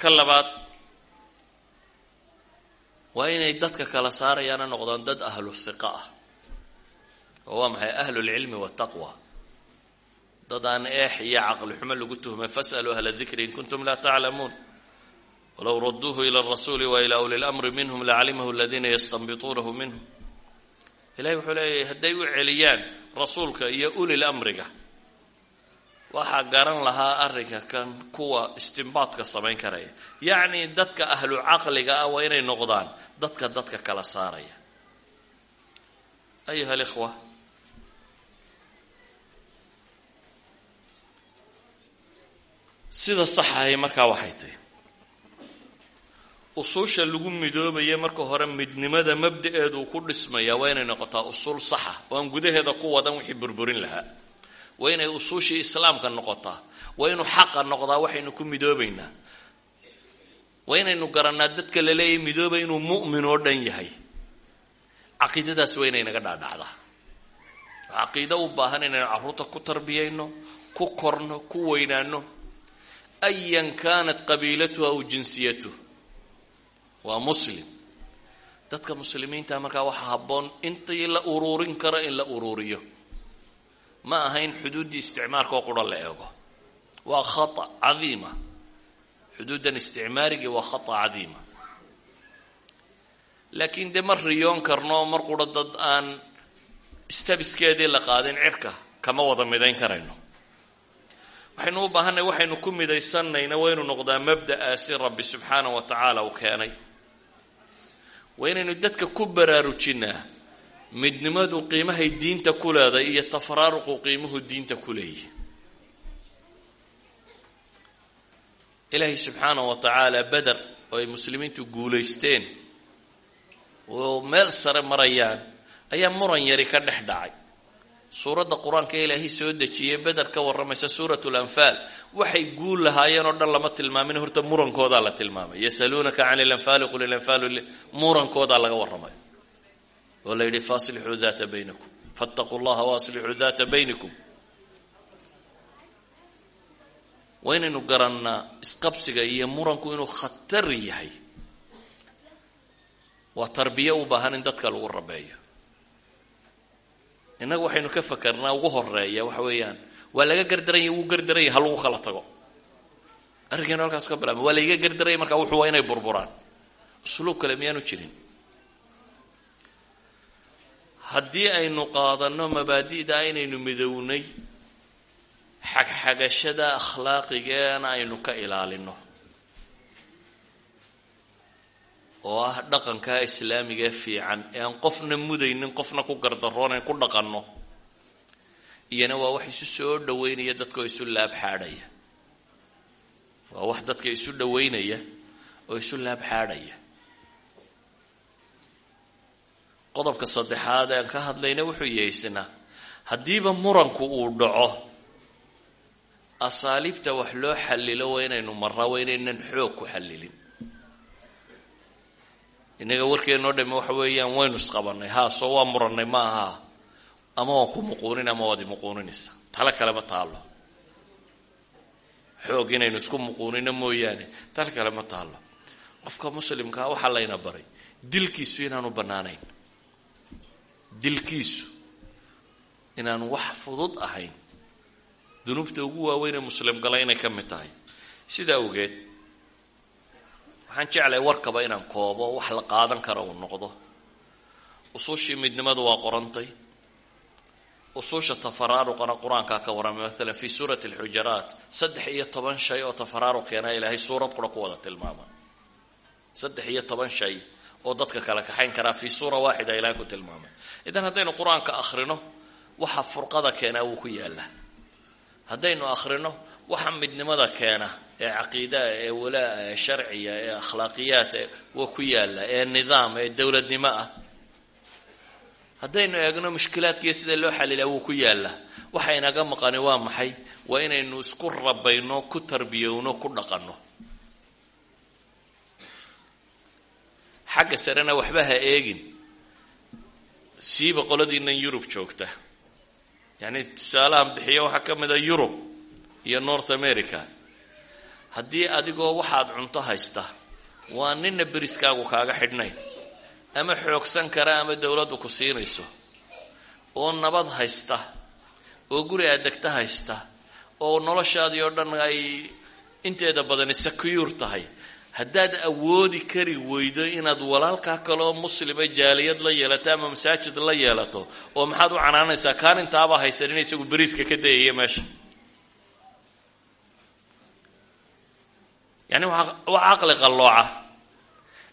ka labaad waa inay dadka kala saarayaana noqdaan dad ahlu hiqa ah. Oo waa maxay? Ahlulcilmi waltaqwa dad aan eex iyo caqli xumo lagu tuhmay fasaluu ahla dikri in kuntum laa taclamuun walow raduuhu ila alrasuuli wa ilaa uli lamri minhum lacalimahu aladiina yastanbituunahu minhum ilahay wuxuu leeyahay hadday u celiyaan rasuulka iyo ulil amriga waxaa garan lahaa arrinka kan kuwa istimbaadka samayn karaya yacni dadka ahlu caqliga ah waa inay noqdaan dadka dadka kala saaraya ayuha alikhwa sida saxahay markaa waxay tahy usuusha lagu midoobaya marka hore midnimada mabda-eedu ku dhismaya waa inay noqotaa usuul saxa oo aan gudaheeda ku wadan wixii burburin lahaa. Waa inay usuushii islaamka noqotaa waa inuu xaqa noqdaa waxaynu ku midoobaynaa. Waa inaynu garannaa dadka la leeyahy midooba inuu mu'min oo dhan yahay. Caqiidadaas waa inay naga dhaadhacdaa. Caqiido u baahan inaynu carruurta ku tarbiyayno ku korno ku weynaano ayan kanat qabiilatuhu aw jinsiyatuh waa muslim. Dadka muslimiinta markaa waxaa habboon intii la uruurin karo in la uruuriyo ma ahayn xuduuddii isticmaarka oo la eego. Waa khata cadiima. Xuduuddan isticmaarigii waa khata cadiima. Laakiin dee ma riyoon karno mar qura dad aan stabiskeedii la qaadin cirka kama wada midayn karayno. Waxaynu u baahanay waxaynu ku midaysanayna waa inuu noqdaa mabda'aasi rabbi subxaanah wa tacaala uu keenay waa inaynu dadka ku baraarujinaa midnimadu qiimahay diinta ku leeday iyo tafaraaruqu qiimuhu diinta ku leeyahy ilaahay subxaanah wa tacaala beder oo ay muslimiintu guulaysteen oo meel sare marayaan ayaa muran yari ka dhex dhacay suuradda qur'aanka ilaahay soo dejiyey beder ka warramaysa suurat lanfaal waxay guul lahaayeen oo dhan lama tilmaamin. Horta murankoodaa la tilmaamay. Yasaluunaka can ilanfaali qul ilanfaalu murankoodaa laga warramay. Oo la yidhi faaslixuu data baynakum. Fattaquu llaha waaslixuu data baynikum waa garannaa isqabsiga iyo muranku inuu khatar yahay. Waa tarbiye u baahan in dadka lagu rabeeyo innagu waxaynu ka fakarnaa ugu horreeya waxa weeyaan. Waa laga gardaranya wuu gardaranya ha lagu kala tago. Arrinkeenu halkaas ka bilaabma waa laiga gardaraya markaa wuxuu waa inay burburaan. Usluub kale miyaanu jirin. Haddii aynu qaadanno mabaadi'da inaynu midownay xagxagashada akhlaaqigeena aynu ka ilaalino oo ah dhaqanka islaamiga fiican ee aan qofna mudaynin qofna ku gardaroonayn ku dhaqanno. Iyana waa wax isu soo dhaweynaya dadka oo isu laab xaadhaya. Waa wax dadka isu dhaweynaya oo isu laab xaadhaya. Qodobka saddexaad aan ka hadlayna wuxuu yehaysnaa haddiiba muranku uu dhaco asaaliibta wax loo xallilo waa inaynu marraa waa inaynan xoog ku xallilin innaga warkeennoo dhamme waxa weeyaan waynu isqabannay. Haa soo waa murannay ma aha. Ama waan ku muquunin ama waad imuquuninaysaa tale kale ma taallo. Xoog inaynu isku muquunino mooyaane. Tale kale ma taallo. Qofka muslimkaa waxaa layna baray. Dilkiisu inaanu bannaanayn. Dilkiisu inaanu wax fudud ahayn. Dunuubta ugu waaweyn ee muslim gala inay ka mid tahay. Sidaa awgeed waxaan jeclahay warkaba inaan koobo wax la qaadan kara uu noqdo. Usuushii midnimadu waa qorantay. Usuusha tafaraaruqana qur'aankaa ka warramay maalan fi suurati alxujaraat saddex iyo toban shay oo tafaraaruqkeena ilaahay suurad qura ku wada tilmaama saddex iyo toban shay oo dadka kala kaxayn karaa fii suura waaxida ilaahay ku tilmaamay idan haddaynu qur'aanka akhrino waxa furqada keenaa wuu ku yaallaa. Haddaynu akhrino waxa midnimada keena ee caqiidaa ee walaa ee sharciya ee akhlaaqiyaat waa ku yaalla ee nidaam ee dowladnimo ah. Haddaynu eegno mushkilaadkiiyo sida loo xalilaa wuu ku yaallaa waxa inaga maqani waa maxay? Waa inaynu isku rabayno ku tarbiyowno ku dhaqanno. Xagga sarena waxba ha eegin. Siiba qoladiinan yurub joogta. Yacni tusaalahan bixiyo waxaa ka mid a yurub iyo north america. Haddii adigoo waxaad cunto haysta waa nina beriskaagu kaaga xidhnayn ama xoogsan kara ama dowladdu ku siinayso. Oo nabad haysta oo guri aad degta haysta oo noloshaadii oo dhan ay inteeda badani secure tahay. Haddaad awoodi kari weydo inaad walaalkaa kaleoo muslima jaaliyad la yeelato ama masaajid la yeelato oo maxaad u canaanaysaa kaan intaaba haysan in isagu beriiska ka dayaya meesha yani waa caqli qallooca.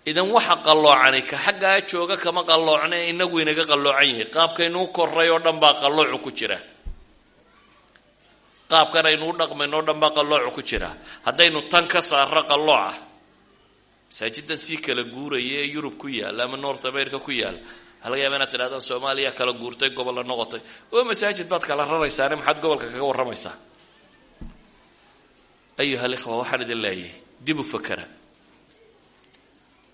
Idan waxa qalloocani ka xaggaa jooga kama qalloocne inagu inaga qalloocan yahay. Qaabkaynuu koray oo dhan baa qalloocu ku jira. Qaabkan aynuu dhaqmayno o dhan baa qalloocu ku jira. Haddaynu tan ka saarro qallooca masaajidan sii kala guuraya yurub ku yaalla ama north america ku yaalla waxaa laga yaaba inaad tidhahdaan soomaaliya kala guurtay gobolla noqotay. Oo masaajid baad kala raraysaane maxaad gobolka kaga warramaysaa? Ayuha alikhwa waxaan idin leeyahay dib u fakera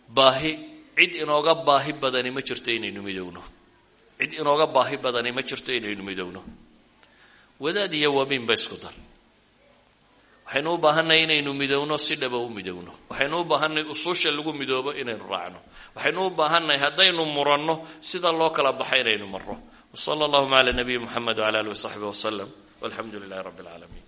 baahi cid inooga baahi badani ma jirto inaynu midowno. Cid inooga baahi badani ma jirto inaynu midowno. Wadaad iyo wabiinba isku dar. Waxaynu u baahannahay inaynu midowno si dhaba u midowno. Waxaynu u baahannahay usuusha lagu midoobo inaynu raacno. Waxaynu u baahannahay haddaynu muranno sida loo kala baxa inaynu marro. Wsala allahuma cala nabiyi muxamed wala alih wasaxbi wasalam walxamdu lilahi rabbi alcaalamiin